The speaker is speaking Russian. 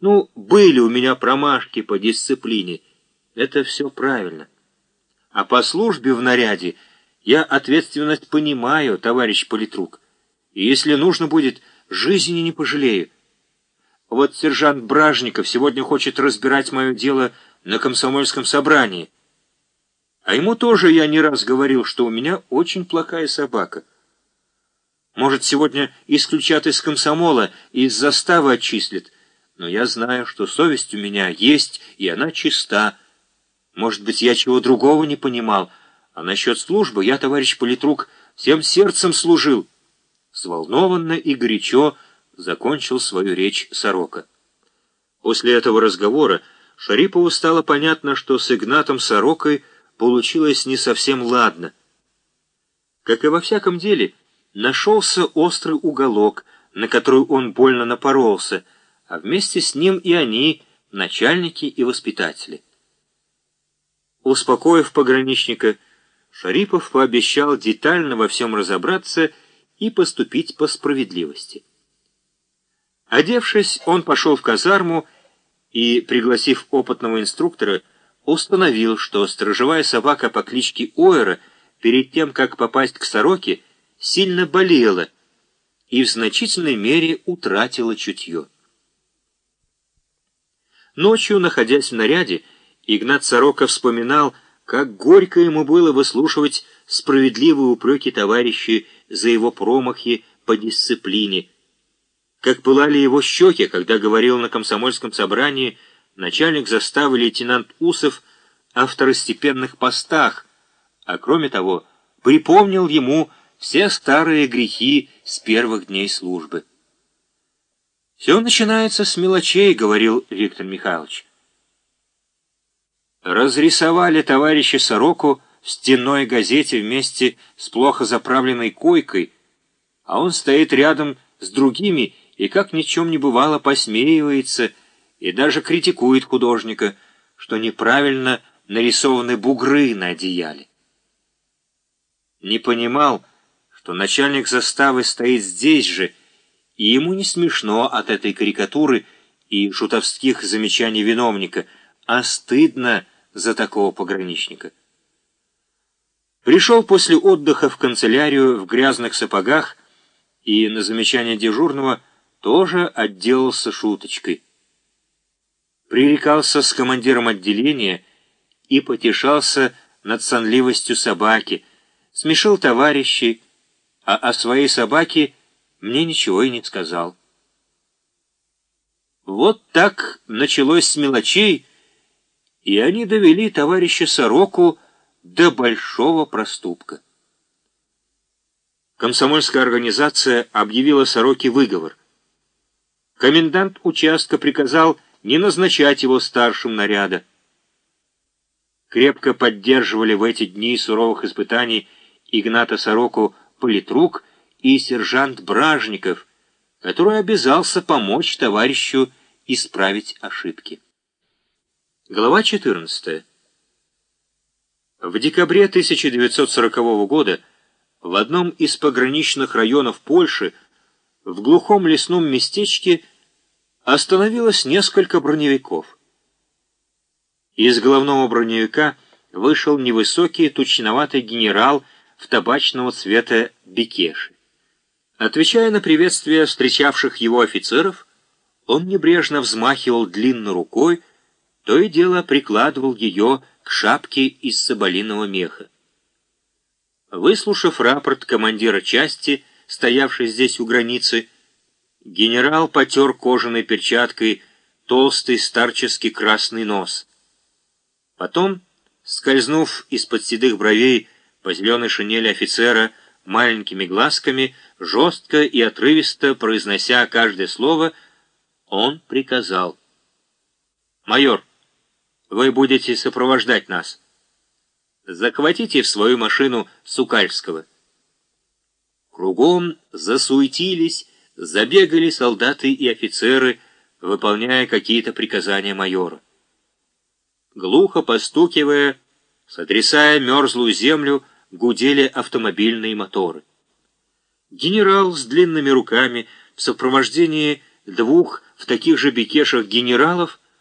Ну, были у меня промашки по дисциплине. Это все правильно. А по службе в наряде я ответственность понимаю, товарищ политрук. И если нужно будет, жизни не пожалею. Вот сержант Бражников сегодня хочет разбирать мое дело на комсомольском собрании. А ему тоже я не раз говорил, что у меня очень плохая собака. Может, сегодня исключат из комсомола из заставы отчислят, но я знаю, что совесть у меня есть, и она чиста. Может быть, я чего другого не понимал, а насчет службы я, товарищ политрук, всем сердцем служил. Взволнованно и горячо закончил свою речь Сорока. После этого разговора Шарипову стало понятно, что с Игнатом Сорокой получилось не совсем ладно. Как и во всяком деле, нашелся острый уголок, на который он больно напоролся, а вместе с ним и они, начальники и воспитатели. Успокоив пограничника, Шарипов пообещал детально во всем разобраться и поступить по справедливости. Одевшись, он пошел в казарму и, пригласив опытного инструктора, установил, что сторожевая собака по кличке Ойра перед тем, как попасть к сороке, сильно болела и в значительной мере утратила чутье. Ночью, находясь в наряде, Игнат Сорока вспоминал, как горько ему было выслушивать справедливые упреки товарищей за его промахи по дисциплине, как пылали его щеки, когда говорил на комсомольском собрании начальник заставы лейтенант Усов о второстепенных постах, а кроме того, припомнил ему все старые грехи с первых дней службы. «Все начинается с мелочей», — говорил Виктор Михайлович. Разрисовали товарища Сороку в стенной газете вместе с плохо заправленной койкой, а он стоит рядом с другими и, как ни чем не бывало, посмеивается и даже критикует художника, что неправильно нарисованы бугры на одеяле. Не понимал, что начальник заставы стоит здесь же, и ему не смешно от этой карикатуры и шутовских замечаний виновника, а стыдно за такого пограничника. Пришел после отдыха в канцелярию в грязных сапогах и на замечание дежурного тоже отделался шуточкой. Пререкался с командиром отделения и потешался над сонливостью собаки, смешил товарищей, а о своей собаке мне ничего и не сказал. Вот так началось с мелочей, и они довели товарища Сороку до большого проступка. Комсомольская организация объявила Сороке выговор. Комендант участка приказал не назначать его старшим наряда. Крепко поддерживали в эти дни суровых испытаний Игната Сороку политрук и сержант Бражников, который обязался помочь товарищу исправить ошибки. Глава 14. В декабре 1940 года в одном из пограничных районов Польши в глухом лесном местечке остановилось несколько броневиков. Из головного броневика вышел невысокий тучноватый генерал в табачного цвета бекеши. Отвечая на приветствие встречавших его офицеров, он небрежно взмахивал длинной рукой, то и дело прикладывал ее к шапке из соболиного меха. Выслушав рапорт командира части, стоявшей здесь у границы, генерал потер кожаной перчаткой толстый старческий красный нос. Потом, скользнув из-под седых бровей по зеленой шинели офицера маленькими глазками, жестко и отрывисто произнося каждое слово, он приказал. «Майор, вы будете сопровождать нас. Захватите в свою машину Сукальского». Кругом засуетились, забегали солдаты и офицеры, выполняя какие-то приказания майора. Глухо постукивая, сотрясая мерзлую землю, гудели автомобильные моторы. Генерал с длинными руками в сопровождении двух в таких же бекешах генералов,